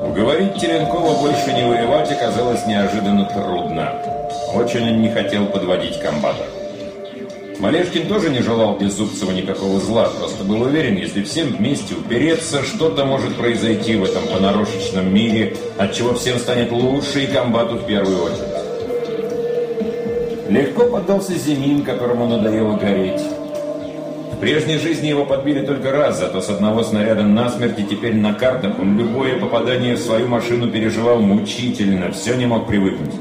Уговорить Теренкова больше не воевать оказалось неожиданно трудно. Очень он не хотел подводить комбата. Малешкин тоже не желал Беззубцеву никакого зла, просто был уверен, если всем вместе упереться, что-то может произойти в этом понарошечном мире, от чего всем станет лучше и комбату в первую очередь. Легко поддался Зимин, которому надоело гореть. В прежней жизни его подбили только раз, зато с одного снаряда насмерть, и теперь на картах он любое попадание в свою машину переживал мучительно, все не мог привыкнуть.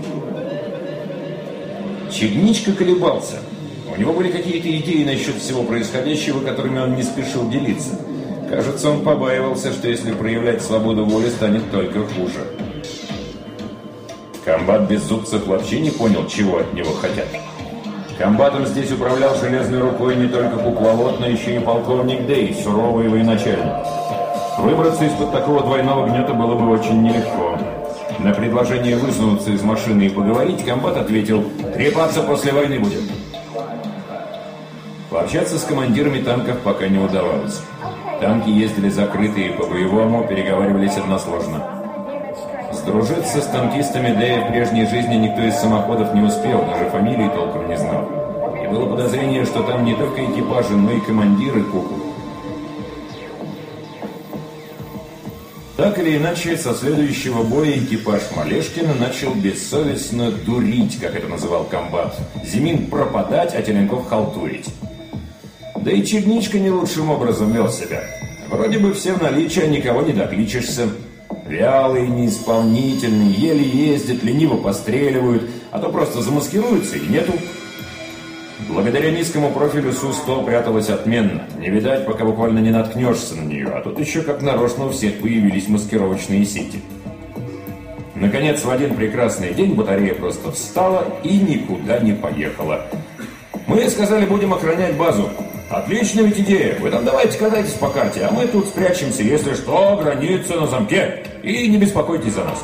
Чегничка колебался. У него были какие-то идеи насчет всего происходящего, которыми он не спешил делиться. Кажется, он побаивался, что если проявлять свободу воли, станет только хуже. Комбат Беззубцев вообще не понял, чего от него хотят. Комбатом здесь управлял железной рукой не только кукловод, но еще и полковник Дэй, суровый военачальник. Выбраться из-под такого двойного гнета было бы очень нелегко. На предложение высунуться из машины и поговорить, комбат ответил «Трепаться после войны будем». Пообщаться с командирами танков пока не удавалось. Танки ездили закрытые, по-боевому переговаривались односложно. Сдружиться с танкистами Дэя в прежней жизни никто из самоходов не успел, даже фамилии толком не знал. И было подозрение, что там не только экипажи, но и командиры куклы. Так или иначе, со следующего боя экипаж Малешкина начал бессовестно дурить, как это называл комбат. Зимин пропадать, а Теленков халтурить. Да и Черничка не лучшим образом вел себя. Вроде бы все в наличии, а никого не докличешься. Вялые, неисполнительные, еле ездят, лениво постреливают, а то просто замаскируются и нету. Благодаря низкому профилю Су-100 пряталась отменно. Не видать, пока буквально не наткнешься на нее, а тут еще как нарочно у всех появились маскировочные сети. Наконец, в один прекрасный день батарея просто встала и никуда не поехала. Мы сказали, будем охранять базу. Отличная ведь идея. Вы там давайте катайтесь по карте, а мы тут спрячемся, если что, граница на замке. И не беспокойтесь за нас.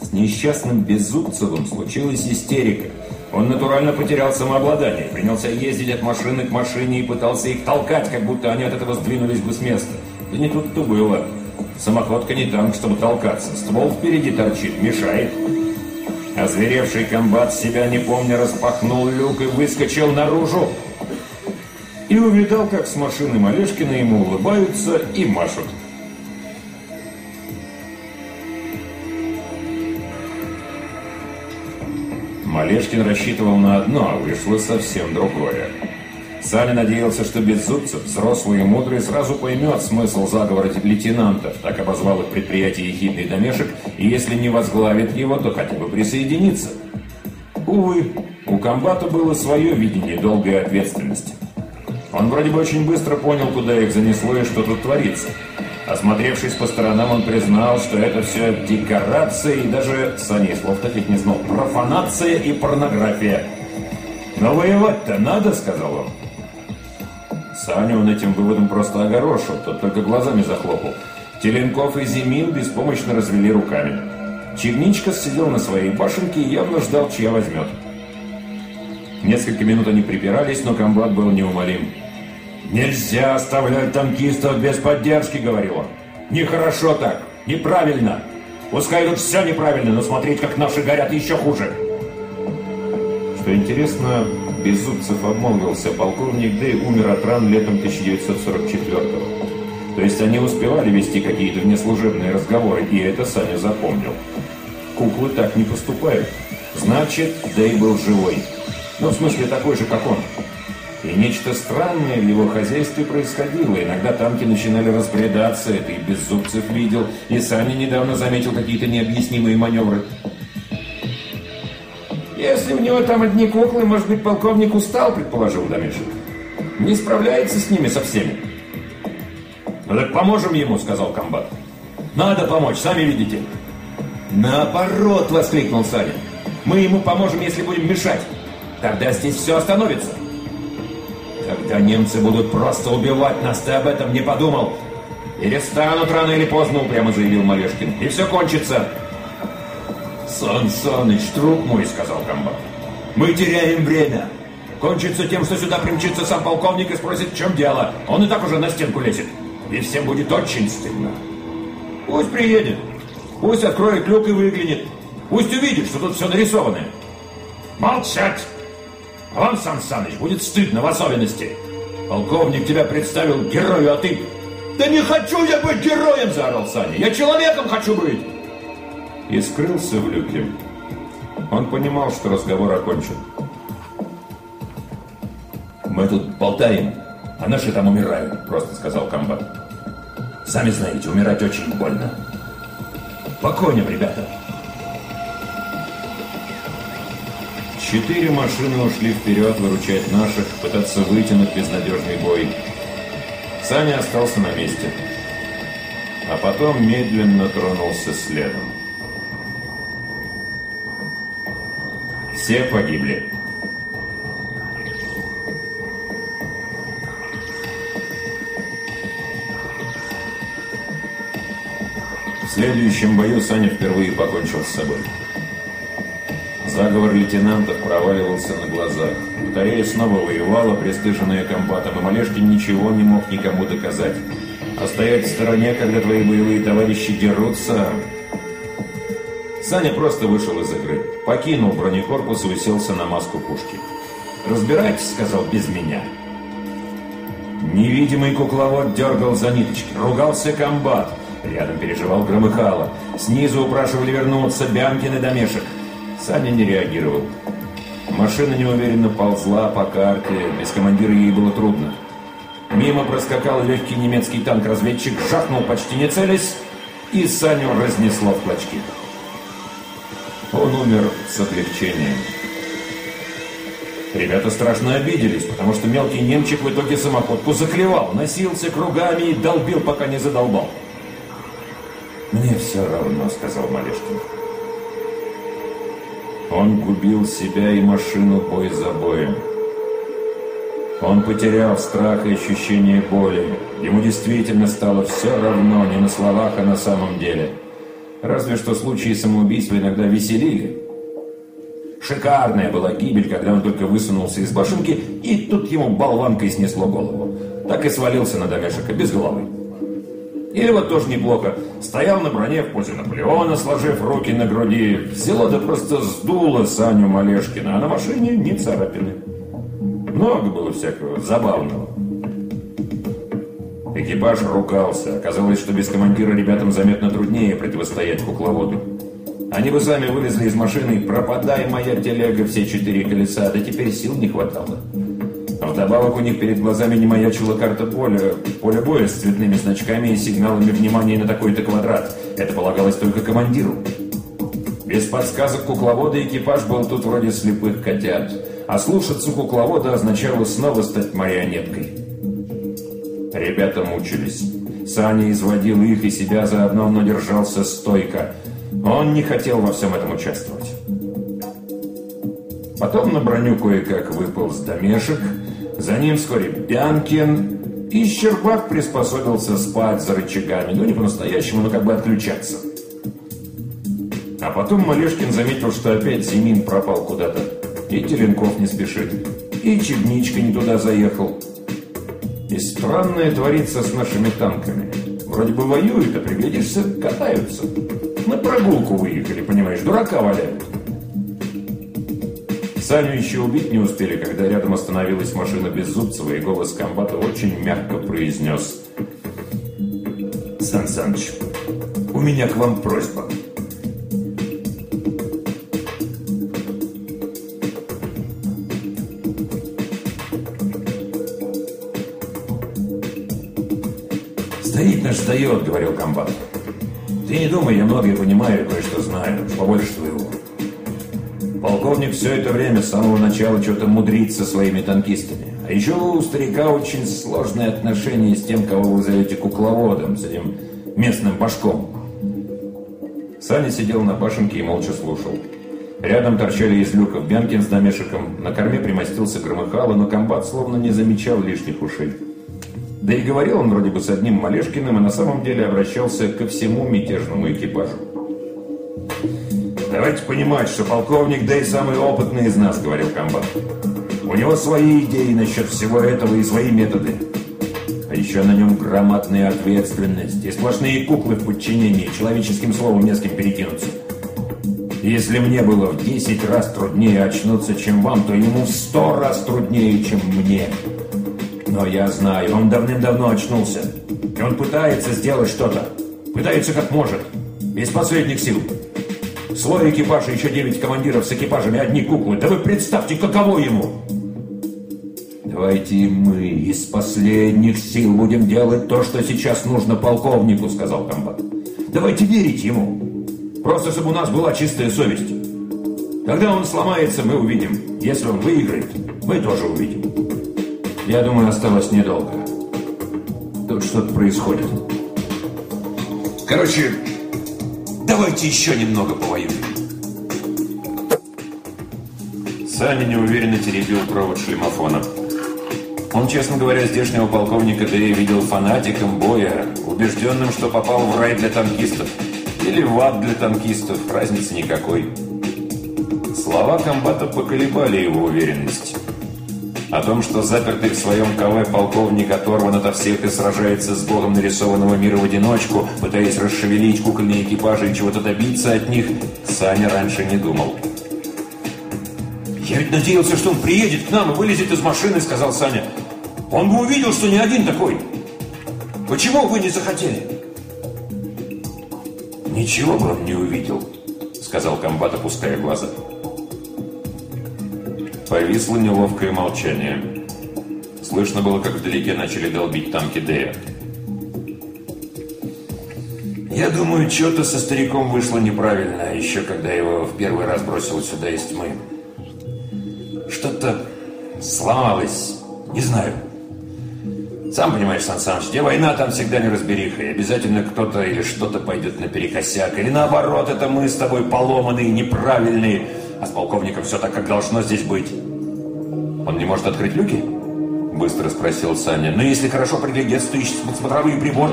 С несчастным Беззубцевым случилась истерика. Он натурально потерял самообладание, принялся ездить от машины к машине и пытался их толкать, как будто они от этого сдвинулись бы с места. Да не тут-то было. Самоходка не танк, чтобы толкаться. Ствол впереди торчит, мешает. Озверевший комбат себя не помня распахнул люк и выскочил наружу. И увидал, как с машины Малешкина ему улыбаются и машут. Малешкин рассчитывал на одно, а вышло совсем другое. Саня надеялся, что Беззубцев, взрослый и мудрый, сразу поймет смысл заговора лейтенантов, так обозвал их предприятие ехидный домешек, и если не возглавит его, то хотя бы присоединится. Увы, у комбата было свое видение долгой ответственности. Он вроде бы очень быстро понял, куда их занесло и что тут творится. Осмотревшись по сторонам, он признал, что это все декорация и даже, Саня слов таких не знал, профанация и порнография. «Но воевать-то надо», — сказал он. Саню он этим выводом просто огорошил, тот только глазами захлопал. Теленков и Зимин беспомощно развели руками. Черничка сидел на своей башенке и явно ждал, чья возьмет. Несколько минут они припирались, но комбат был неумолим. «Нельзя оставлять танкистов без поддержки», — говорил он. «Нехорошо так, неправильно. Пускай тут все неправильно, но смотреть, как наши горят, еще хуже». Что интересно, Беззубцев обмолвился, полковник Дэй умер от ран летом 1944-го. То есть они успевали вести какие-то внеслужебные разговоры, и это Саня запомнил. Куклы так не поступают. Значит, Дэй был живой. Ну, в смысле, такой же, как он. И нечто странное в его хозяйстве происходило. Иногда танки начинали разбредаться, это и Беззубцев видел, и Саня недавно заметил какие-то необъяснимые маневры. «Если у него там одни куклы, может быть, полковник устал», — предположил Домишек. «Не справляется с ними со всеми». «Ну так поможем ему», — сказал комбат. «Надо помочь, сами видите». «Наоборот!» — воскликнул Саня. «Мы ему поможем, если будем мешать. Тогда здесь все остановится». Тогда немцы будут просто убивать нас, ты об этом не подумал. Перестанут рано или поздно, упрямо заявил Малешкин. И все кончится. Сан Саныч, друг мой, сказал комбат. Мы теряем время. Кончится тем, что сюда примчится сам полковник и спросит, в чем дело. Он и так уже на стенку лезет. И всем будет очень стыдно. Пусть приедет. Пусть откроет люк и выглянет. Пусть увидит, что тут все нарисовано. Молчать! Вам, Сан Саныч, будет стыдно в особенности. Полковник тебя представил герою, а ты... Да не хочу я быть героем, заорал Саня. Я человеком хочу быть. И скрылся в люке. Он понимал, что разговор окончен. «Мы тут болтаем, а наши там умирают», — просто сказал комбат. «Сами знаете, умирать очень больно. По коням, ребята!» Четыре машины ушли вперед выручать наших, пытаться вытянуть безнадежный бой. Саня остался на месте. А потом медленно тронулся следом. Все погибли. В следующем бою Саня впервые покончил с собой. Заговор лейтенантов проваливался на глазах. Батарея снова воевала, пристыженная комбатом, и Малешкин ничего не мог никому доказать. А стоять в стороне, когда твои боевые товарищи дерутся... Саня просто вышел из игры, покинул бронекорпус и уселся на маску пушки. «Разбирайтесь», — сказал, — «без меня». Невидимый кукловод дергал за ниточки, ругался комбат. Рядом переживал Громыхало. Снизу упрашивали вернуться Бянкин и Домешек. Саня не реагировал. Машина неуверенно ползла по карте, без командира ей было трудно. Мимо проскакал легкий немецкий танк-разведчик, жахнул почти не целясь, и Саню разнесло в клочки. Он умер с облегчением. Ребята страшно обиделись, потому что мелкий немчик в итоге самоходку заклевал, носился кругами и долбил, пока не задолбал. «Мне все равно», — сказал Малешкин. Он губил себя и машину бой за боем. Он потерял страх и ощущение боли. Ему действительно стало все равно, не на словах, а на самом деле. Разве что случаи самоубийства иногда веселили. Шикарная была гибель, когда он только высунулся из башенки, и тут ему болванкой снесло голову. Так и свалился на домешика без головы. Или вот тоже неплохо. Стоял на броне в позе Наполеона, сложив руки на груди. Взяло да просто сдуло Саню Малешкина, а на машине ни царапины. Много было всякого забавного. Экипаж ругался. Оказалось, что без командира ребятам заметно труднее противостоять кукловоду. Они бы сами вылезли из машины и пропадай, моя телега, все четыре колеса, да теперь сил не хватало. Вдобавок у них перед глазами не маячила карта поля, поле боя с цветными значками и сигналами внимания на такой-то квадрат. Это полагалось только командиру. Без подсказок кукловода экипаж был тут вроде слепых котят. А слушаться кукловода означало снова стать марионеткой. Ребята мучились. Саня изводил их и себя заодно, но держался стойко. Он не хотел во всем этом участвовать. Потом на броню кое-как выполз домешек, за ним вскоре Бянкин, и Щербак приспособился спать за рычагами, ну не по-настоящему, но как бы отключаться. А потом Малешкин заметил, что опять Зимин пропал куда-то, и Теленков не спешит, и Чебничка не туда заехал. И странное творится с нашими танками. Вроде бы воюют, а приглядишься, катаются. На прогулку выехали, понимаешь, дурака валяют. Саню еще убить не успели, когда рядом остановилась машина Беззубцева, и голос комбата очень мягко произнес. «Сан Саныч, у меня к вам просьба». «Стоит наш сдает», — говорил комбат. «Ты не думай, я многое понимаю кое-что знаю, побольше твоего. Полковник все это время, с самого начала, что-то мудрит со своими танкистами. А еще у старика очень сложные отношения с тем, кого вы зовете кукловодом, с этим местным башком. Саня сидел на башенке и молча слушал. Рядом торчали из люков Бянкин с домешиком, на корме примостился Громыхало, но комбат словно не замечал лишних ушей. Да и говорил он вроде бы с одним Малешкиным, а на самом деле обращался ко всему мятежному экипажу. Давайте понимать, что полковник, и самый опытный из нас, говорил комбат. У него свои идеи насчет всего этого и свои методы. А еще на нем громадная ответственность и сплошные куклы в подчинении, человеческим словом не с кем перекинуться. Если мне было в 10 раз труднее очнуться, чем вам, то ему в 100 раз труднее, чем мне. Но я знаю, он давным-давно очнулся. И он пытается сделать что-то. Пытается как может. Из последних сил. Слой экипажа, еще 9 командиров с экипажами, одни куклы. Да вы представьте, каково ему! «Давайте мы из последних сил будем делать то, что сейчас нужно полковнику», — сказал комбат. «Давайте верить ему. Просто чтобы у нас была чистая совесть. Когда он сломается, мы увидим. Если он выиграет, мы тоже увидим. Я думаю, осталось недолго. Тут что-то происходит. Короче, давайте еще немного повоюем». Саня неуверенно теребил провод шлемофона. Он, честно говоря, здешнего полковника Дэя видел фанатиком боя, убежденным, что попал в рай для танкистов. Или в ад для танкистов, разницы никакой. Слова комбата поколебали его уверенность. О том, что запертый в своем КВ полковник оторван ото всех и сражается с богом нарисованного мира в одиночку, пытаясь расшевелить кукольные экипажи и чего-то добиться от них, Саня раньше не думал. «Я ведь надеялся, что он приедет к нам и вылезет из машины», — сказал Саня. «Он бы увидел, что не один такой. Почему вы не захотели?» «Ничего бы он не увидел», — сказал комбат, опуская глаза. Повисло неловкое молчание. Слышно было, как вдалеке начали долбить танки Дея. «Я думаю, что-то со стариком вышло неправильно, еще когда его в первый раз бросил сюда из тьмы. Что-то сломалось, не знаю». Сам понимаешь, Сан Саныч, где война, там всегда неразбериха. И обязательно кто-то или что-то пойдет наперекосяк. Или наоборот, это мы с тобой поломанные, неправильные. А с полковником все так, как должно здесь быть. Он не может открыть люки? Быстро спросил Саня. Ну, если хорошо приглядеться, то ищет смотровой прибор.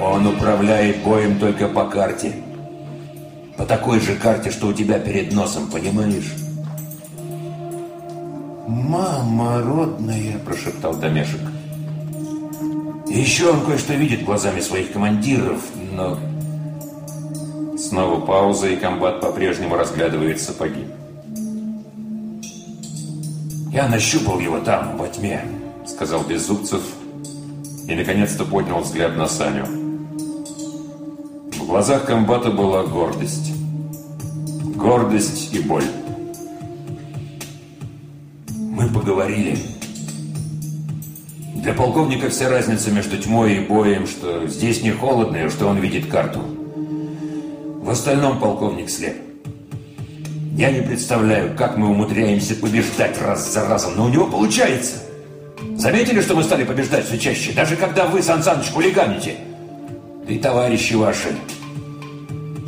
Он управляет боем только по карте. По такой же карте, что у тебя перед носом, понимаешь? «Мама родная!» – прошептал Домешек. Еще он кое-что видит глазами своих командиров, но... Снова пауза, и комбат по-прежнему разглядывает сапоги. «Я нащупал его там, во тьме», — сказал Беззубцев, и наконец-то поднял взгляд на Саню. В глазах комбата была гордость. Гордость и боль. «Мы поговорили», для полковника вся разница между тьмой и боем, что здесь не холодно, и что он видит карту. В остальном полковник слеп. Я не представляю, как мы умудряемся побеждать раз за разом, но у него получается. Заметили, что мы стали побеждать все чаще, даже когда вы, Сан Саныч, хулиганите? Да и товарищи ваши.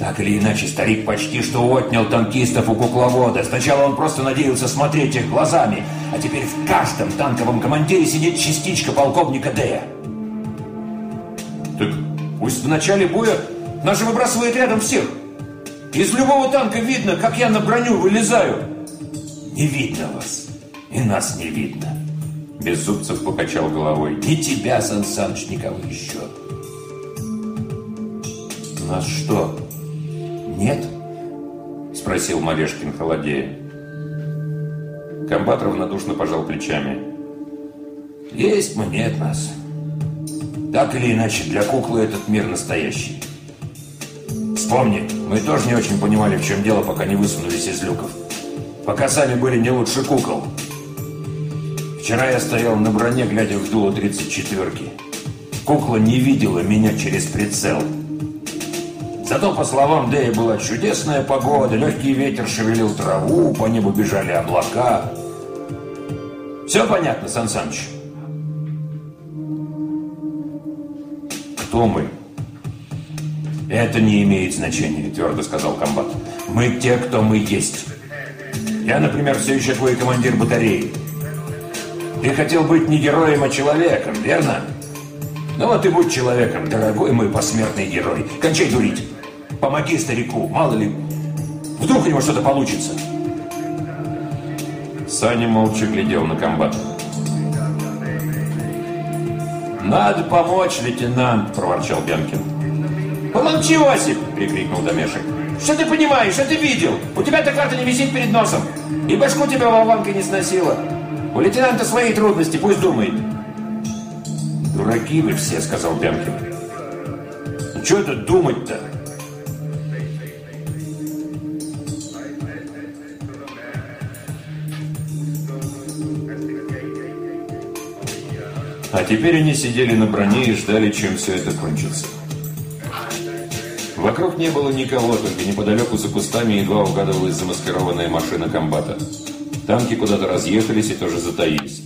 Так или иначе, старик почти что отнял танкистов у кукловода. Сначала он просто надеялся смотреть их глазами, а теперь в каждом танковом командире сидит частичка полковника Дея. Так пусть в начале боя наши выбрасывает рядом всех. Из любого танка видно, как я на броню вылезаю. Не видно вас. И нас не видно. Беззубцев покачал головой. Ни тебя, Сан Саныч, никого еще. Нас что, нет? Спросил Малешкин холодея. Комбат равнодушно пожал плечами. Есть мы, нет нас. Так или иначе, для куклы этот мир настоящий. Вспомни, мы тоже не очень понимали, в чем дело, пока не высунулись из люков. Пока сами были не лучше кукол. Вчера я стоял на броне, глядя в дуло 34-ки. Кукла не видела меня через прицел. Зато, по словам Дэя, была чудесная погода, легкий ветер шевелил траву, по небу бежали облака. Все понятно, Сан Саныч? Кто мы? Это не имеет значения, твердо сказал комбат. Мы те, кто мы есть. Я, например, все еще твой командир батареи. Ты хотел быть не героем, а человеком, верно? Ну вот и будь человеком, дорогой мой посмертный герой. Кончай дурить. Помоги старику, мало ли, вдруг у него что-то получится. Саня молча глядел на комбата. «Надо помочь, лейтенант!» – проворчал Бянкин. «Помолчи, Осип!» – прикрикнул Домешек. «Что ты понимаешь? Что ты видел? У тебя-то карта не висит перед носом. И башку тебя волванка не сносила. У лейтенанта свои трудности, пусть думает». «Дураки вы все!» – сказал Бянкин. «Ну что тут думать-то?» А теперь они сидели на броне и ждали, чем все это кончится. Вокруг не было никого, только неподалеку за кустами едва угадывалась замаскированная машина комбата. Танки куда-то разъехались и тоже затаились.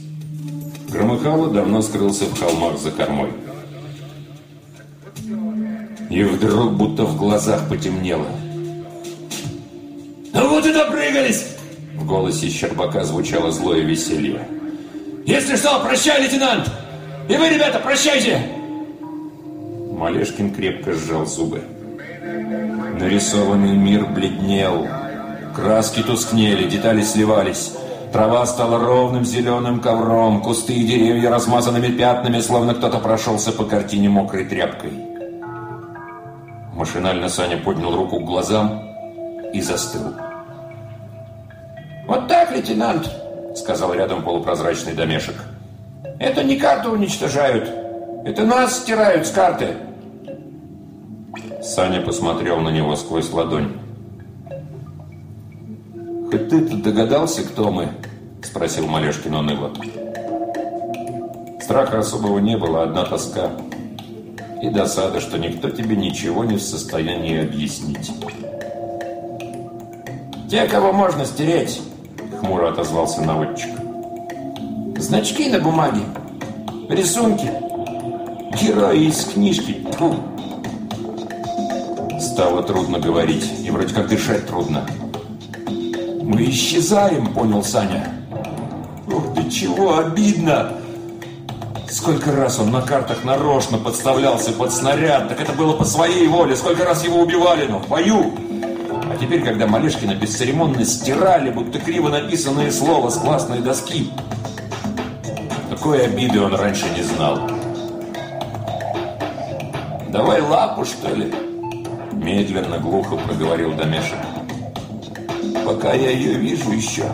Громыхало давно скрылся в холмах за кормой. И вдруг будто в глазах потемнело. «Ну вот и допрыгались!» В голосе Щербака звучало злое веселье. «Если что, прощай, лейтенант!» И вы, ребята, прощайте!» Малешкин крепко сжал зубы. Нарисованный мир бледнел. Краски тускнели, детали сливались. Трава стала ровным зеленым ковром, кусты и деревья размазанными пятнами, словно кто-то прошелся по картине мокрой тряпкой. Машинально Саня поднял руку к глазам и застыл. «Вот так, лейтенант!» — сказал рядом полупрозрачный домешек. Это не карту уничтожают. Это нас стирают с карты. Саня посмотрел на него сквозь ладонь. «Хоть ты-то догадался, кто мы?» Спросил Малешкин уныло. Страха особого не было, одна тоска. И досада, что никто тебе ничего не в состоянии объяснить. «Те, кого можно стереть!» Хмуро отозвался наводчик. Значки на бумаге, рисунки, герои из книжки. Фу. Стало трудно говорить, и вроде как дышать трудно. «Мы исчезаем», — понял Саня. «Ух ты, чего обидно!» Сколько раз он на картах нарочно подставлялся под снаряд, так это было по своей воле. Сколько раз его убивали, но в бою. А теперь, когда Малешкина бесцеремонно стирали, будто криво написанное слово с классной доски, такой обиды он раньше не знал. «Давай лапу, что ли?» Медленно, глухо проговорил Домешек. «Пока я ее вижу еще».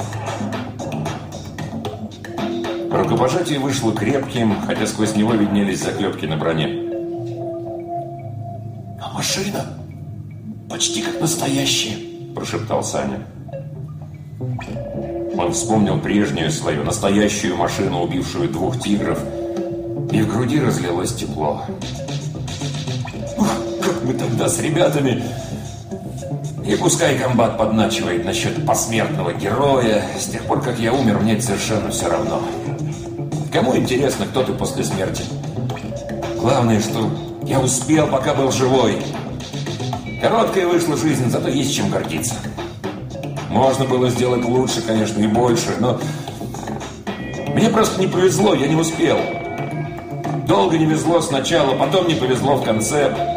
Рукопожатие вышло крепким, хотя сквозь него виднелись заклепки на броне. «А машина почти как настоящая», – прошептал Саня. Он вспомнил прежнюю свою, настоящую машину, убившую двух тигров, и в груди разлилось тепло. Как мы тогда с ребятами... И пускай комбат подначивает насчет посмертного героя, с тех пор, как я умер, мне совершенно все равно. Кому интересно, кто ты после смерти? Главное, что я успел, пока был живой. Короткая вышла жизнь, зато есть чем гордиться. Можно было сделать лучше, конечно, и больше, но... Мне просто не повезло, я не успел. Долго не везло сначала, потом не повезло в конце.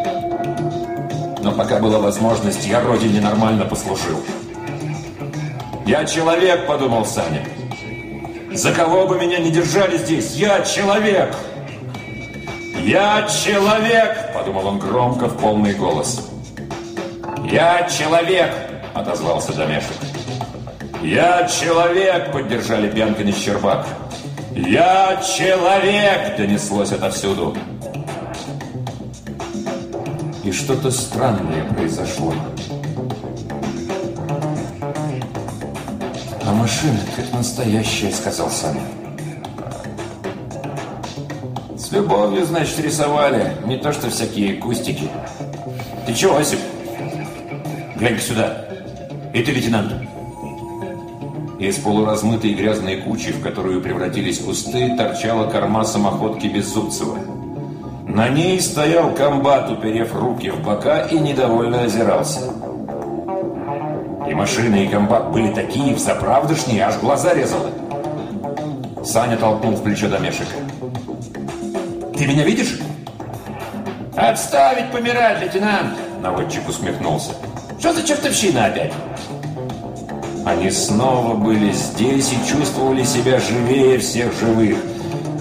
Пока была возможность, я родине нормально послужил. «Я человек», — подумал Саня. «За кого бы меня не держали здесь, я человек!» «Я человек!» — подумал он громко в полный голос. «Я человек!» — отозвался Домешек. «Я человек!» — поддержали Бянкин и Щербак. «Я человек!» — донеслось отовсюду. И что-то странное произошло. «А машина как настоящая», — сказал Саня. «С любовью, значит, рисовали. Не то, что всякие кустики. Ты чего, Осип? Глянь-ка сюда. И ты, лейтенант?» Из полуразмытой грязной кучи, в которую превратились кусты, торчала корма самоходки Беззубцева. На ней стоял комбат, уперев руки в бока и недовольно озирался. И машина, и комбат были такие взаправдышние, аж глаза резало. Саня толкнул в плечо домешика. «Ты меня видишь?» «Отставить помирать, лейтенант!» Наводчик усмехнулся. «Что за чертовщина опять?» Они снова были здесь и чувствовали себя живее всех живых.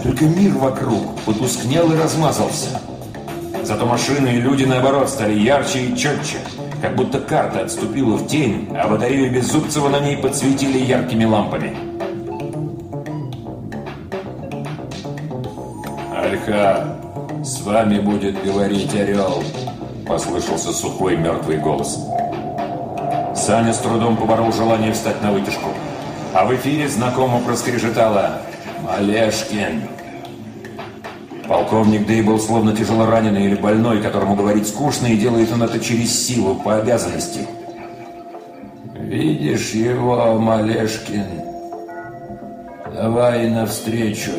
Только мир вокруг потускнел и размазался. Зато машины и люди, наоборот, стали ярче и четче. Как будто карта отступила в тень, а батарею Беззубцева на ней подсветили яркими лампами. «Альха, с вами будет говорить Орел», — послышался сухой мертвый голос. Саня с трудом поборол желание встать на вытяжку. А в эфире знакомо проскрежетало «Малешкин». Полковник Дэй был словно тяжело раненый или больной, которому говорить скучно, и делает он это через силу, по обязанности. «Видишь его, Малешкин? Давай навстречу».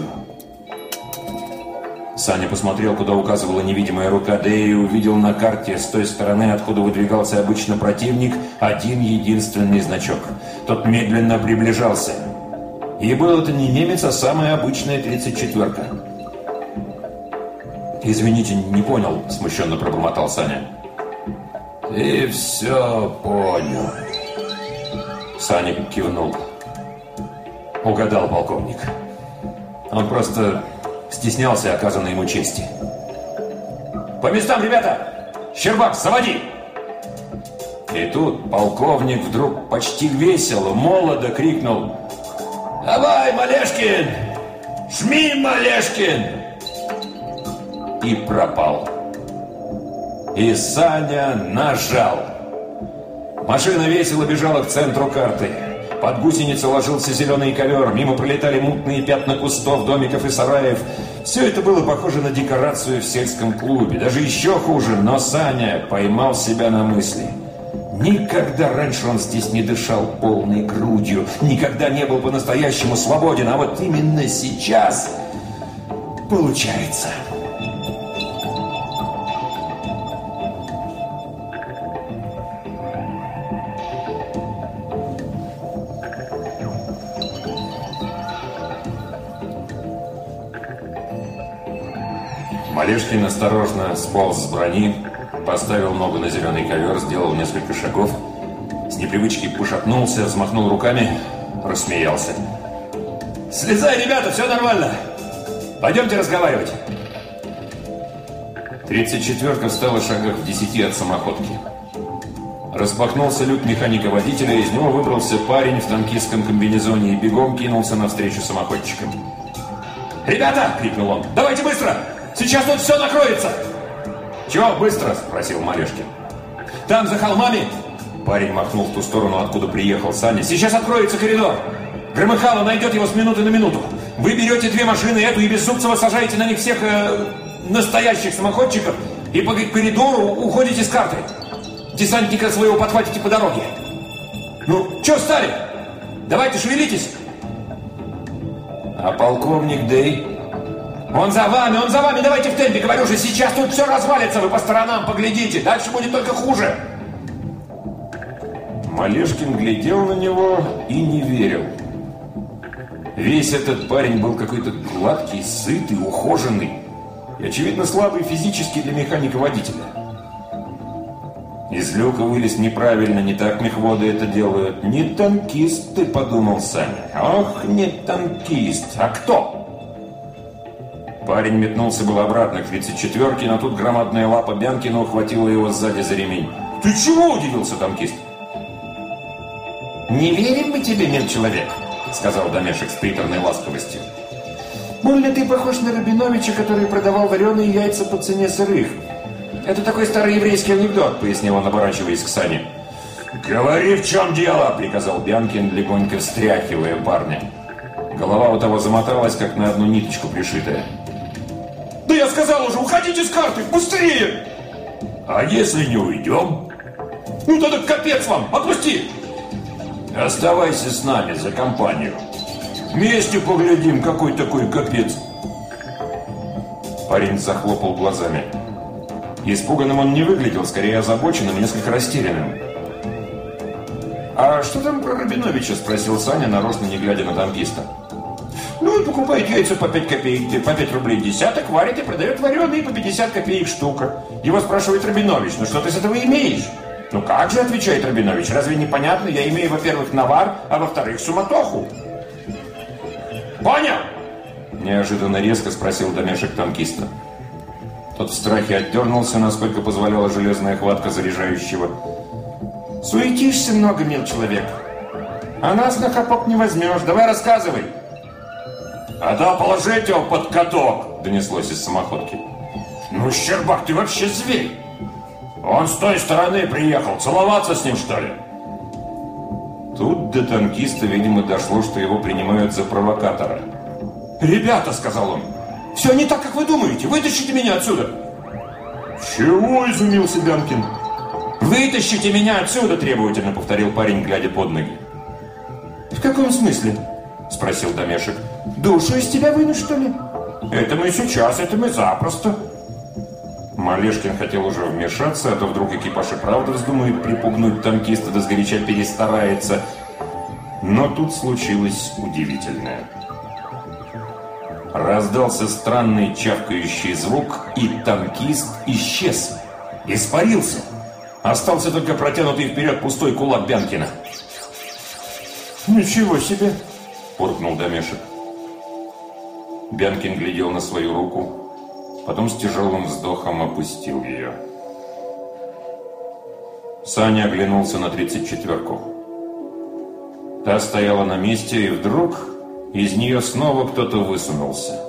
Саня посмотрел, куда указывала невидимая рука Дэя и увидел на карте с той стороны, откуда выдвигался обычно противник, один единственный значок. Тот медленно приближался. И был это не немец, а самая обычная 34-ка. «Извините, не понял», — смущенно пробормотал Саня. «Ты все понял». Саня кивнул. Угадал полковник. Он просто стеснялся оказанной ему чести. «По местам, ребята! Щербак, заводи!» И тут полковник вдруг почти весело, молодо крикнул «Давай, Малешкин! Жми, Малешкин!» и пропал. И Саня нажал. Машина весело бежала к центру карты. Под гусеницы ложился зеленый ковер, мимо пролетали мутные пятна кустов, домиков и сараев. Все это было похоже на декорацию в сельском клубе. Даже еще хуже, но Саня поймал себя на мысли. Никогда раньше он здесь не дышал полной грудью, никогда не был по-настоящему свободен, а вот именно сейчас получается. Малешкин осторожно сполз с брони, поставил ногу на зеленый ковер, сделал несколько шагов, с непривычки пошатнулся, взмахнул руками, рассмеялся. «Слезай, ребята, все нормально! Пойдемте разговаривать!» Тридцать четверка встала в шагах в десяти от самоходки. Распахнулся люк механика-водителя, из него выбрался парень в танкистском комбинезоне и бегом кинулся навстречу самоходчикам. «Ребята!» — крикнул он. «Давайте быстро! Сейчас тут все накроется!» «Чего быстро?» – спросил Малешкин. «Там, за холмами...» Парень махнул в ту сторону, откуда приехал Саня. «Сейчас откроется коридор! Громыхало найдет его с минуты на минуту. Вы берете две машины, эту и Беззубцева сажаете на них всех э, настоящих самоходчиков и по коридору уходите с карты. Десантника своего подхватите по дороге. Ну, что стали? Давайте шевелитесь!» А полковник Дэй он за вами, он за вами, давайте в темпе, говорю же, сейчас тут все развалится, вы по сторонам поглядите, дальше будет только хуже. Малешкин глядел на него и не верил. Весь этот парень был какой-то гладкий, сытый, ухоженный и, очевидно, слабый физически для механика-водителя. Из люка вылез неправильно, не так мехводы это делают. Не танкисты, подумал Саня. Ох, не танкист. А кто? Парень метнулся было обратно к 34-ке, но тут громадная лапа Бянкина ухватила его сзади за ремень. «Ты чего?» – удивился танкист. «Не верим мы тебе, мент-человек», – сказал Домешек с приторной ласковостью. «Больно ты похож на Рабиновича, который продавал вареные яйца по цене сырых. Это такой старый еврейский анекдот», – пояснил он, оборачиваясь к Сане. «Говори, в чем дело!» – приказал Бянкин, легонько встряхивая парня. Голова у того замоталась, как на одну ниточку пришитая. Да я сказал уже, уходите с карты, быстрее! А если не уйдем? Ну тогда капец вам, отпусти! Оставайся с нами за компанию. Вместе поглядим, какой такой капец. Парень захлопал глазами. Испуганным он не выглядел, скорее озабоченным несколько растерянным. «А что там про Рабиновича?» – спросил Саня, нарочно не глядя на танкиста. Ну, он покупает яйца по 5 копеек, по 5 рублей десяток, варит и продает вареные по 50 копеек штука. Его спрашивает Рабинович, ну что ты с этого имеешь? Ну как же, отвечает Рабинович, разве непонятно? Я имею, во-первых, навар, а во-вторых, суматоху. Понял? Неожиданно резко спросил домешек танкиста. Тот в страхе отдернулся, насколько позволяла железная хватка заряжающего. «Суетишься много, мил человек. А нас на хапок не возьмешь. Давай рассказывай!» «А да положите его под каток!» Донеслось из самоходки. «Ну, Щербак, ты вообще зверь!» «Он с той стороны приехал. Целоваться с ним, что ли?» Тут до танкиста, видимо, дошло, что его принимают за провокатора. «Ребята», — сказал он, — «все не так, как вы думаете. Вытащите меня отсюда». «Чего?» — изумился Бянкин. «Вытащите меня отсюда!» — требовательно повторил парень, глядя под ноги. «В каком смысле?» — спросил Домешек. «Душу из тебя вынуть, что ли?» «Это мы сейчас, это мы запросто». Малешкин хотел уже вмешаться, а то вдруг экипаж и правда вздумает припугнуть танкиста, да сгоряча перестарается. Но тут случилось удивительное. Раздался странный чавкающий звук, и танкист исчез. Испарился. Остался только протянутый вперед пустой кулак Бянкина. «Ничего себе!» – буркнул Домешек. Бянкин глядел на свою руку, потом с тяжелым вздохом опустил ее. Саня оглянулся на тридцать четверку. Та стояла на месте, и вдруг из нее снова кто-то высунулся.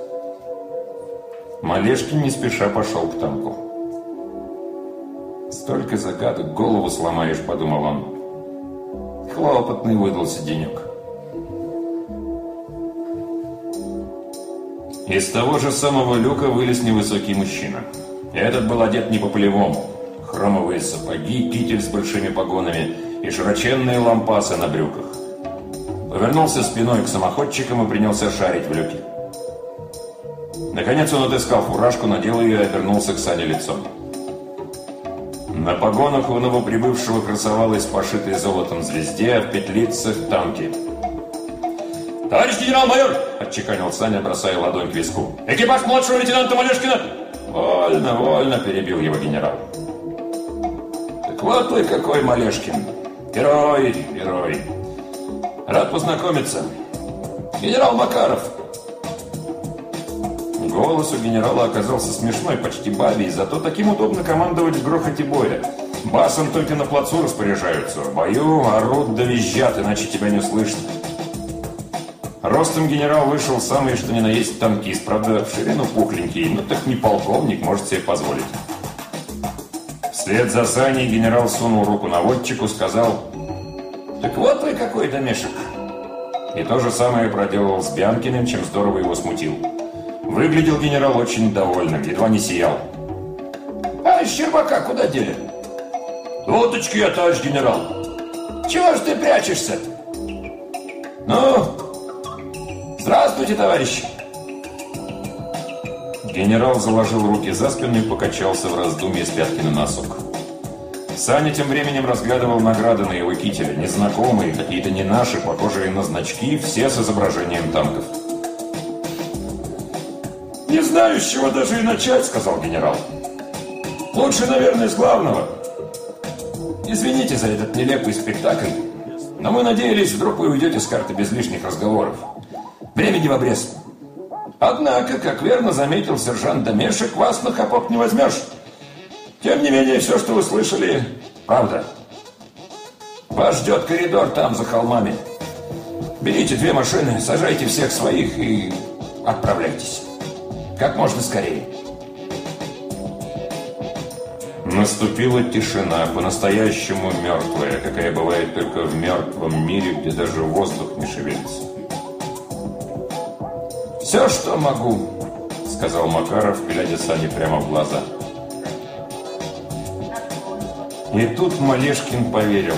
Малешкин не спеша пошел к танку. «Столько загадок, голову сломаешь», — подумал он. Хлопотный выдался денек. Из того же самого люка вылез невысокий мужчина. Этот был одет не по-полевому. Хромовые сапоги, китель с большими погонами и широченные лампасы на брюках. Повернулся спиной к самоходчикам и принялся шарить в люке. Наконец он отыскал фуражку, надел ее и обернулся к Сане лицом. На погонах у новоприбывшего красовалась пошитая золотом звезде, а в петлицах танки – «Товарищ генерал-майор!» – отчеканил Саня, бросая ладонь к виску. «Экипаж младшего лейтенанта Малешкина!» «Вольно, вольно!» – перебил его генерал. «Так вот вы какой Малешкин! Герой, герой! Рад познакомиться! Генерал Макаров!» Голос у генерала оказался смешной, почти бабий, зато таким удобно командовать в грохоте боя. Басом только на плацу распоряжаются. В бою орут да визжат, иначе тебя не услышно. Ростом генерал вышел самый, что ни на есть танкист, правда, в ширину пухленький, но так не полковник, может себе позволить. Вслед за Саней генерал сунул руку наводчику, сказал «Так вот вы какой домешек!» И то же самое проделал с Бянкиным, чем здорово его смутил. Выглядел генерал очень довольным, едва не сиял. «А Щербака куда дели?» «Уточки я, товарищ генерал!» «Чего ж ты прячешься?» «Ну, Здравствуйте, товарищи! Генерал заложил руки за спину и покачался в раздумье с пятки на носок. Саня тем временем разглядывал награды на его кителе, незнакомые, какие-то не наши, похожие на значки, все с изображением танков. «Не знаю, с чего даже и начать», — сказал генерал. «Лучше, наверное, с главного. Извините за этот нелепый спектакль, но мы надеялись, вдруг вы уйдете с карты без лишних разговоров. Времени в обрез. Однако, как верно заметил сержант Домешек, вас на хапок не возьмешь. Тем не менее, все, что вы слышали, правда. Вас ждет коридор там, за холмами. Берите две машины, сажайте всех своих и отправляйтесь. Как можно скорее. Наступила тишина, по-настоящему мертвая, какая бывает только в мертвом мире, где даже воздух не шевелится. «Все, что могу», — сказал Макаров, глядя Сане прямо в глаза. И тут Малешкин поверил.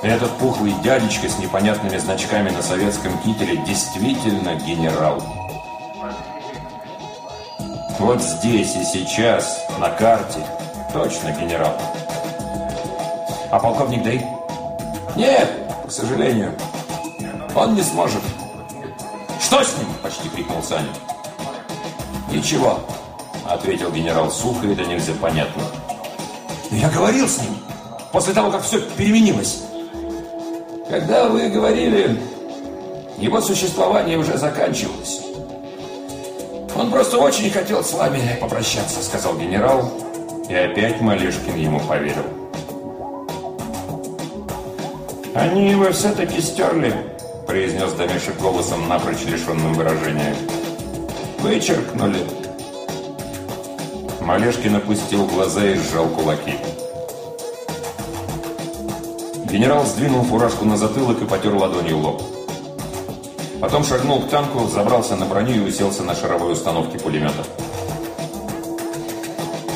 Этот пухлый дядечка с непонятными значками на советском кителе действительно генерал. Вот здесь и сейчас, на карте, точно генерал. А полковник Дэй? Нет, к сожалению. Он не сможет. «Что с ним?» – почти крикнул Саня. «Ничего», – ответил генерал сухо да нельзя понятно. «Я говорил с ним, после того, как все переменилось. Когда вы говорили, его существование уже заканчивалось. Он просто очень хотел с вами попрощаться, сказал генерал. И опять Малешкин ему поверил. «Они его все-таки стерли», — произнес Домешек голосом, напрочь лишенным выражения. «Вычеркнули». Малешкин опустил глаза и сжал кулаки. Генерал сдвинул фуражку на затылок и потер ладонью лоб. Потом шагнул к танку, забрался на броню и уселся на шаровой установке пулемета.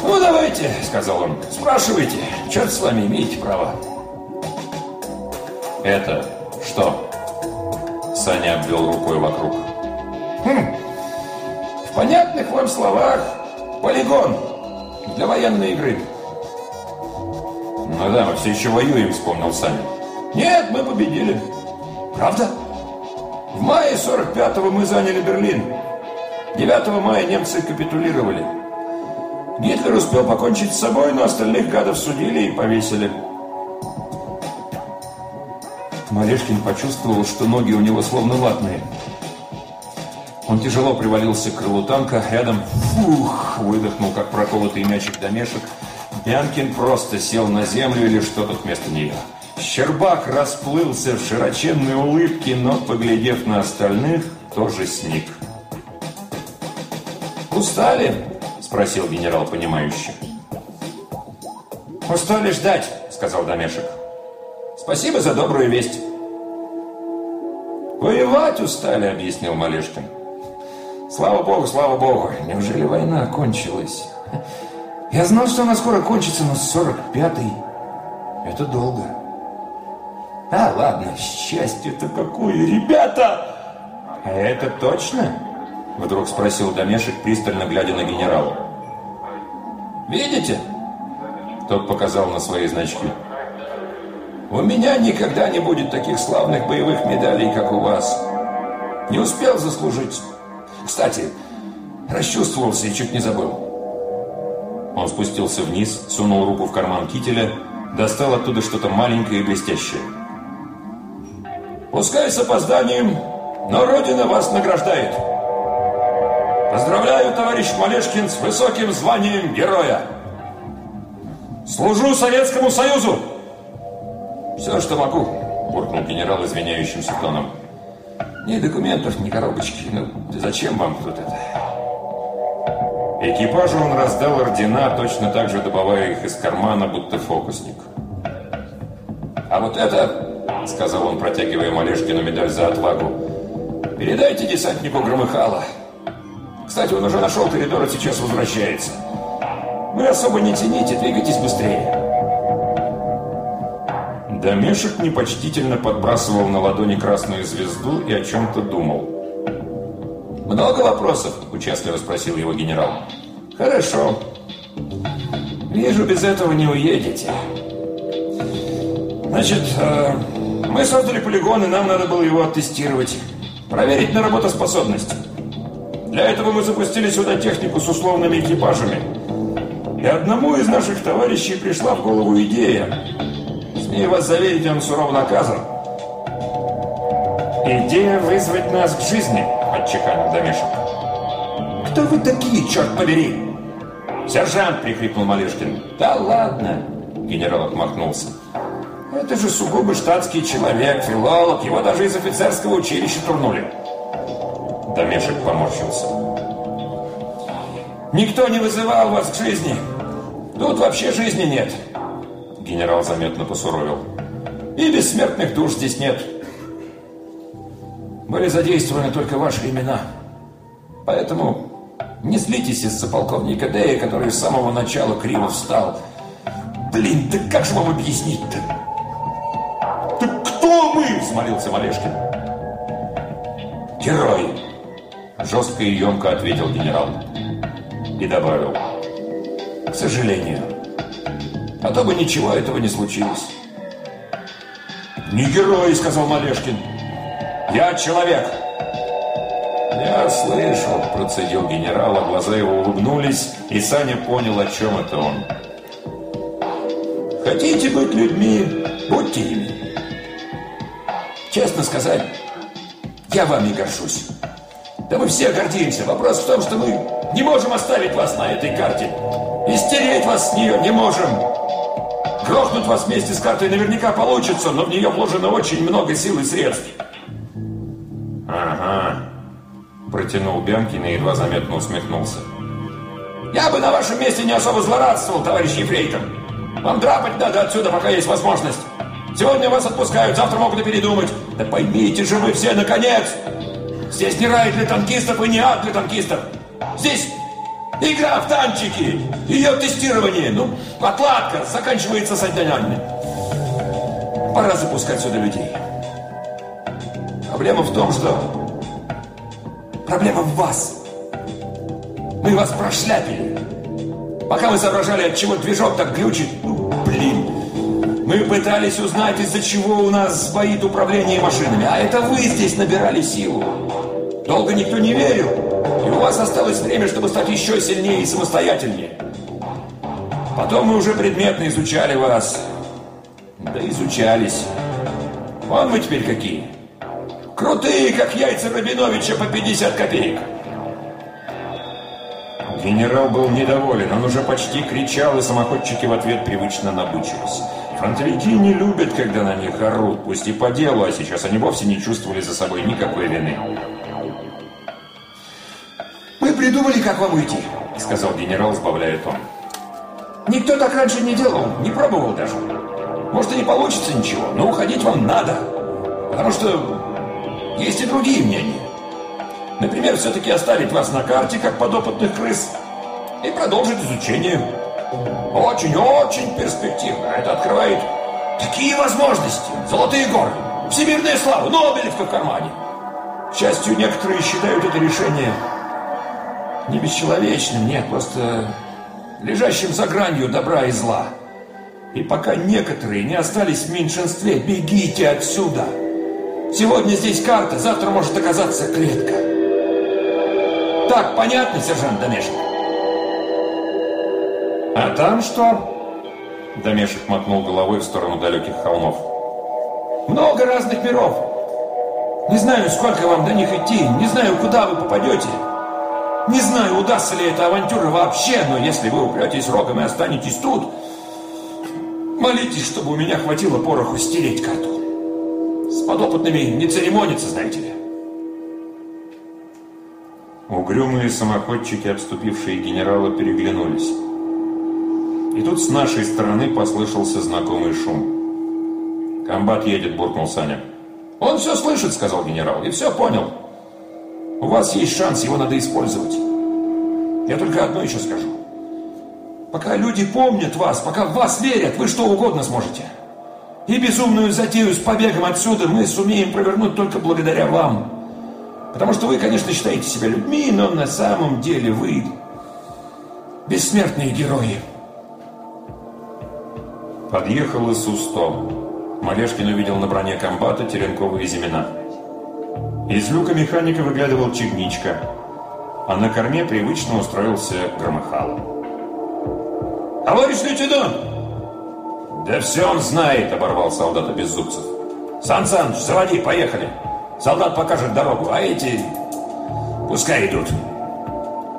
«Ну, давайте», — сказал он, — «спрашивайте. Черт с вами, имеете право». «Это что?» Саня обвел рукой вокруг. «Хм, в понятных вам словах, полигон для военной игры». «Ну да, мы все еще воюем», — вспомнил Саня. «Нет, мы победили». «Правда?» В мае 45-го мы заняли Берлин. 9 мая немцы капитулировали. Гитлер успел покончить с собой, но остальных гадов судили и повесили. Малешкин почувствовал, что ноги у него словно ватные. Он тяжело привалился к крылу танка, рядом фух, выдохнул, как проколотый мячик домешек. Янкин просто сел на землю или что-то вместо нее. Щербак расплылся в широченной улыбке, но, поглядев на остальных, тоже сник. «Устали?» – спросил генерал, понимающе. «Устали ждать», – сказал Домешек. «Спасибо за добрую весть». «Воевать устали», – объяснил Малешкин. «Слава богу, слава богу, неужели война кончилась? Я знал, что она скоро кончится, но 45-й – это долго». А, ладно, счастье-то какое, ребята! А это точно? Вдруг спросил Домешек, пристально глядя на генерала. Видите? Тот показал на свои значки. У меня никогда не будет таких славных боевых медалей, как у вас. Не успел заслужить. Кстати, расчувствовался и чуть не забыл. Он спустился вниз, сунул руку в карман кителя, достал оттуда что-то маленькое и блестящее. Пускай с опозданием, но Родина вас награждает. Поздравляю, товарищ Малешкин, с высоким званием героя. Служу Советскому Союзу! Все, что могу, буркнул генерал извиняющимся тоном. Ни документов, ни коробочки. Ну, зачем вам тут это? Экипажу он раздал ордена, точно так же добывая их из кармана, будто фокусник. А вот это — сказал он, протягивая Малешкину медаль за отвагу. «Передайте десантнику Громыхала. Кстати, он уже нашел коридор и сейчас возвращается. Вы особо не тяните, двигайтесь быстрее». Домешек непочтительно подбрасывал на ладони красную звезду и о чем-то думал. «Много вопросов?» – участливо спросил его генерал. «Хорошо. Вижу, без этого не уедете. Значит, э, мы создали полигон, и нам надо было его оттестировать. Проверить на работоспособность. Для этого мы запустили сюда технику с условными экипажами. И одному из наших товарищей пришла в голову идея. Смею вас заверить, он сурово наказан. «Идея вызвать нас к жизни», — отчеканил Домешек. «Кто вы такие, черт побери?» «Сержант!» — прикрикнул Малешкин. «Да ладно!» — генерал отмахнулся. Это же сугубо штатский человек, филолог. Его даже из офицерского училища турнули. Домешек поморщился. Никто не вызывал вас к жизни. Тут вообще жизни нет. Генерал заметно посуровил. И бессмертных душ здесь нет. Были задействованы только ваши имена. Поэтому не злитесь из-за полковника Дея, который с самого начала криво встал. Блин, да как же вам объяснить-то? «Кто мы?» – взмолился Малешкин. «Герои!» – жестко и емко ответил генерал. И добавил. «К сожалению. А то бы ничего этого не случилось». «Не герой!» – сказал Малешкин. «Я человек!» «Я слышал», – процедил генерал, а глаза его улыбнулись, и Саня понял, о чем это он. «Хотите быть людьми, будьте ими. Честно сказать, я вами горжусь. Да мы все гордимся. Вопрос в том, что мы не можем оставить вас на этой карте. И стереть вас с нее не можем. Грохнуть вас вместе с картой наверняка получится, но в нее вложено очень много сил и средств. Ага. Протянул Бянкин и едва заметно усмехнулся. Я бы на вашем месте не особо злорадствовал, товарищ Ефрейтор. Вам драпать надо отсюда, пока есть возможность. Сегодня вас отпускают, завтра могут и передумать. Да поймите же вы все, наконец! Здесь не рай для танкистов и не ад для танкистов. Здесь игра в танчики. Ее тестирование, ну, отладка, заканчивается днями. Пора запускать сюда людей. Проблема в том, что... Проблема в вас. Мы вас прошляпили. Пока мы соображали, от чего движок так глючит, ну, блин. Мы пытались узнать, из-за чего у нас сбоит управление машинами, а это вы здесь набирали силу. Долго никто не верил, у вас осталось время, чтобы стать еще сильнее и самостоятельнее. Потом мы уже предметно изучали вас. Да изучались. Вон вы теперь какие. Крутые, как яйца Рабиновича по 50 копеек. Генерал был недоволен, он уже почти кричал, и самоходчики в ответ привычно набычились. Фронтовики не любят, когда на них орут, пусть и по делу, а сейчас они вовсе не чувствовали за собой никакой вины. «Мы придумали, как вам уйти», — сказал генерал, сбавляя тон. «Никто так раньше не делал, не пробовал даже. Может, и не получится ничего, но уходить вам надо. Потому что есть и другие мнения. Например, все-таки оставить вас на карте, как подопытных крыс, и продолжить изучение. Очень-очень перспективно. Это открывает такие возможности. Золотые горы, всемирная слава, Нобелевка в кармане. К счастью, некоторые считают это решение не бесчеловечным, нет, просто лежащим за гранью добра и зла. И пока некоторые не остались в меньшинстве, бегите отсюда. Сегодня здесь карта, завтра может оказаться клетка. Так, понятно, сержант Домешек? А там что? Домешек мотнул головой в сторону далеких холмов. Много разных миров. Не знаю, сколько вам до них идти, не знаю, куда вы попадете. Не знаю, удастся ли эта авантюра вообще, но если вы упретесь рогом и останетесь тут, молитесь, чтобы у меня хватило пороху стереть карту. С подопытными не церемониться, знаете ли. Угрюмые самоходчики, обступившие генерала, переглянулись. И тут с нашей стороны послышался знакомый шум. «Комбат едет», — буркнул Саня. «Он все слышит», — сказал генерал, — «и все понял. У вас есть шанс, его надо использовать. Я только одно еще скажу. Пока люди помнят вас, пока в вас верят, вы что угодно сможете. И безумную затею с побегом отсюда мы сумеем провернуть только благодаря вам. Потому что вы, конечно, считаете себя людьми, но на самом деле вы бессмертные герои. Подъехал Ису-100. Малешкин увидел на броне комбата Теренкова и Зимина. Из люка механика выглядывал Чигничка, а на корме привычно устроился Громыхало. «Товарищ лейтенант!» «Да все он знает!» – оборвал солдата Беззубцев. «Сан Саныч, заводи, поехали! Солдат покажет дорогу, а эти пускай идут!»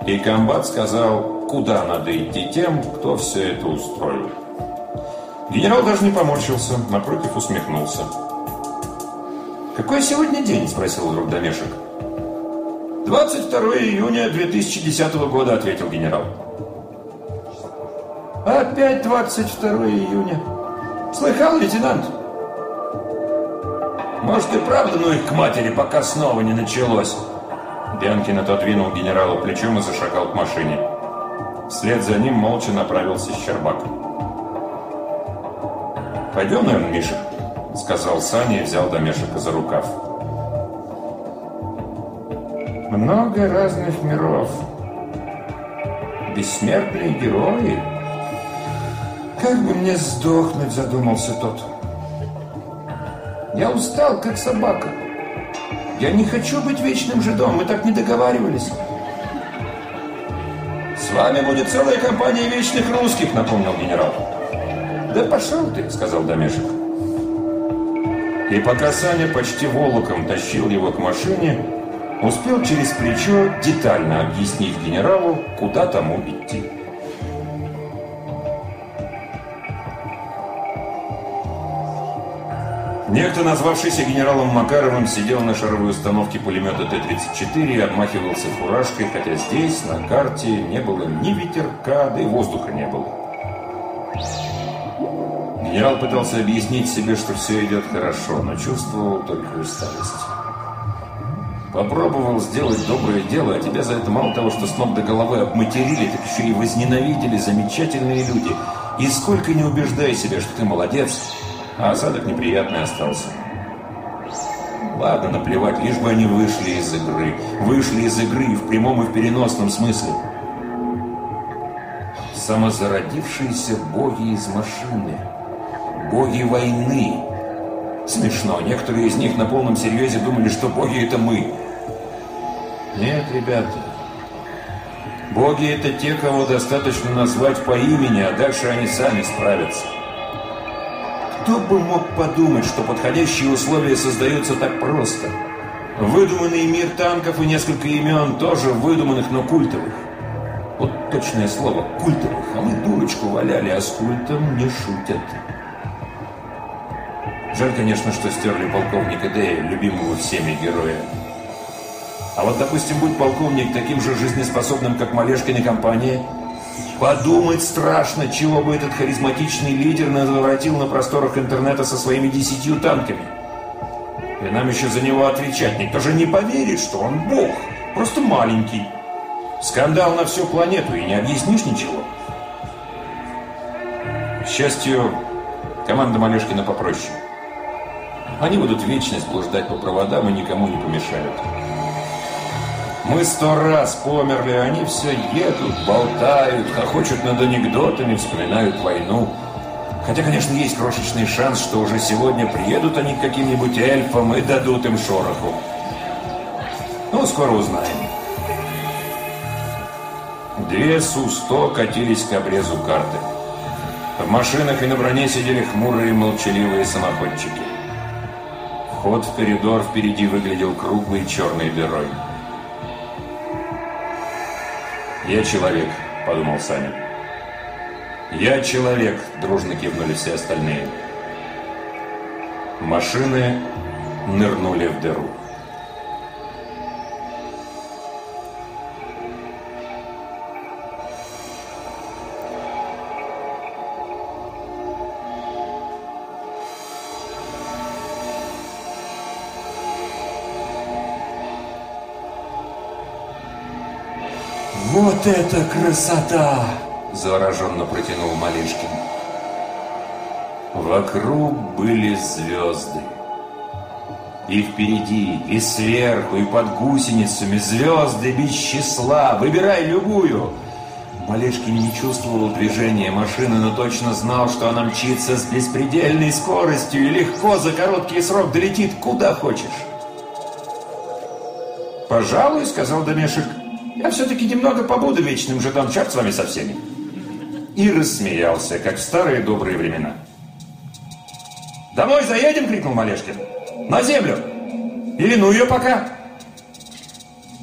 И комбат сказал, куда надо идти тем, кто все это устроил. Генерал даже не поморщился, напротив усмехнулся. «Какой сегодня день?» – спросил вдруг Домешек. «22 июня 2010 года», – ответил генерал. «Опять 22 июня. Слыхал, лейтенант?» «Может, и правда, ну их к матери, пока снова не началось». Бянкин отодвинул генерала плечом и зашагал к машине. Вслед за ним молча направился Щербак. «Пойдем, наверное, Миша?» — сказал Саня и взял Домешика за рукав. «Много разных миров. Бессмертные герои. Как бы мне сдохнуть, задумался тот. Я устал, как собака. Я не хочу быть вечным жидом, мы так не договаривались». «С вами будет целая компания вечных русских», — напомнил генерал. «Да пошел ты», — сказал Домешек. И пока Саня почти волоком тащил его к машине, успел через плечо детально объяснить генералу, куда тому идти. Некто, назвавшийся генералом Макаровым, сидел на шаровой установке пулемета Т-34 и обмахивался фуражкой, хотя здесь, на карте, не было ни ветерка, да и воздуха не было. Генерал пытался объяснить себе, что все идет хорошо, но чувствовал только усталость. Попробовал сделать доброе дело, а тебя за это мало того, что с ног до головы обматерили, так еще и возненавидели замечательные люди. И сколько не убеждай себя, что ты молодец, а осадок неприятный остался. Ладно, наплевать, лишь бы они вышли из игры. Вышли из игры в прямом и в переносном смысле. Самозародившиеся боги из машины. Боги войны. Смешно. Некоторые из них на полном серьезе думали, что боги это мы. Нет, ребята. Боги это те, кого достаточно назвать по имени, а дальше они сами справятся. Кто бы мог подумать, что подходящие условия создаются так просто? Выдуманный мир танков и несколько имен, тоже выдуманных, но культовых. Вот точное слово – культовых. А мы дурочку валяли, а с культом не шутят. Жаль, конечно, что стерли полковника Дэя, любимого всеми героя. А вот, допустим, будь полковник таким же жизнеспособным, как Малешкин и компания – Подумать страшно, чего бы этот харизматичный лидер наворотил на просторах интернета со своими десятью танками. И нам еще за него отвечать. Никто же не поверит, что он бог. Просто маленький. Скандал на всю планету, и не объяснишь ничего. К счастью, команда Малешкина попроще. Они будут вечность блуждать по проводам и никому не помешают. Мы сто раз померли, они все едут, болтают, хохочут над анекдотами, вспоминают войну. Хотя, конечно, есть крошечный шанс, что уже сегодня приедут они к каким-нибудь эльфам и дадут им шороху. Ну, скоро узнаем. Две Су-100 катились к обрезу карты. В машинах и на броне сидели хмурые молчаливые самоходчики. Вход в коридор впереди выглядел круглой черной дырой. «Я человек», — подумал Саня. «Я человек», — дружно кивнули все остальные. Машины нырнули в дыру. «Вот это красота!» – завороженно протянул Малишкин. Вокруг были звезды. И впереди, и сверху, и под гусеницами звезды без числа. Выбирай любую. Малешкин не чувствовал движения машины, но точно знал, что она мчится с беспредельной скоростью и легко за короткий срок долетит куда хочешь. «Пожалуй», — сказал Домешек, — я все-таки немного побуду вечным жидом, черт с вами со всеми. И рассмеялся, как в старые добрые времена. «Домой заедем?» — крикнул Малешкин. «На землю! Или ну ее пока!»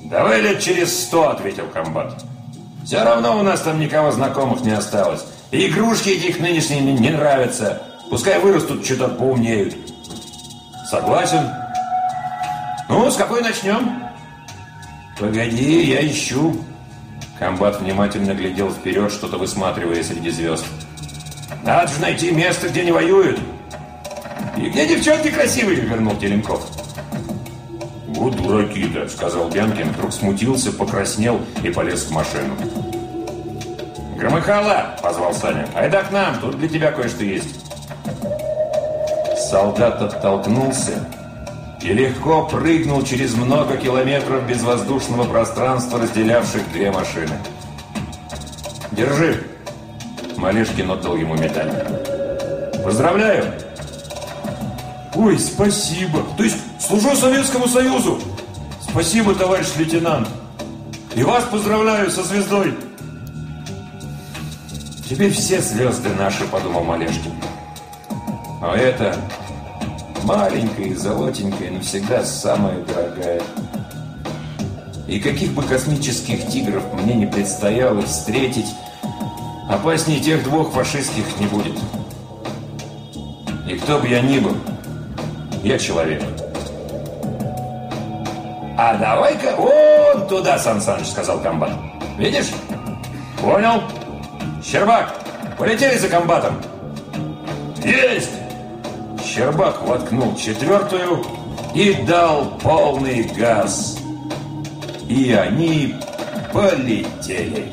«Давай лет через сто», — ответил комбат. «Все равно у нас там никого знакомых не осталось. И игрушки этих нынешние не нравятся. Пускай вырастут, чуток поумнеют». «Согласен». «Ну, с какой начнем?» «Погоди, я ищу!» Комбат внимательно глядел вперед, что-то высматривая среди звезд. «Надо же найти место, где не воюют!» «И где девчонки красивые?» — вернул Теленков. «Вот дураки-то!» — сказал Бянкин, вдруг смутился, покраснел и полез в машину. «Громыхала!» — позвал Саня. «Айда к нам, тут для тебя кое-что есть!» Солдат оттолкнулся и легко прыгнул через много километров безвоздушного пространства, разделявших две машины. «Держи!» Малешкин отдал ему медаль. «Поздравляю!» «Ой, спасибо! То есть служу Советскому Союзу! Спасибо, товарищ лейтенант! И вас поздравляю со звездой!» «Теперь все звезды наши», — подумал Малешкин. «Но это Маленькая золотенькая, но всегда самая дорогая. И каких бы космических тигров мне не предстояло встретить, опаснее тех двух фашистских не будет. И кто бы я ни был, я человек. «А давай-ка вон туда, Сан Саныч», — сказал комбат. «Видишь?» «Понял. Щербак, полетели за комбатом». «Есть!» Щербак воткнул четвертую и дал полный газ. И они полетели.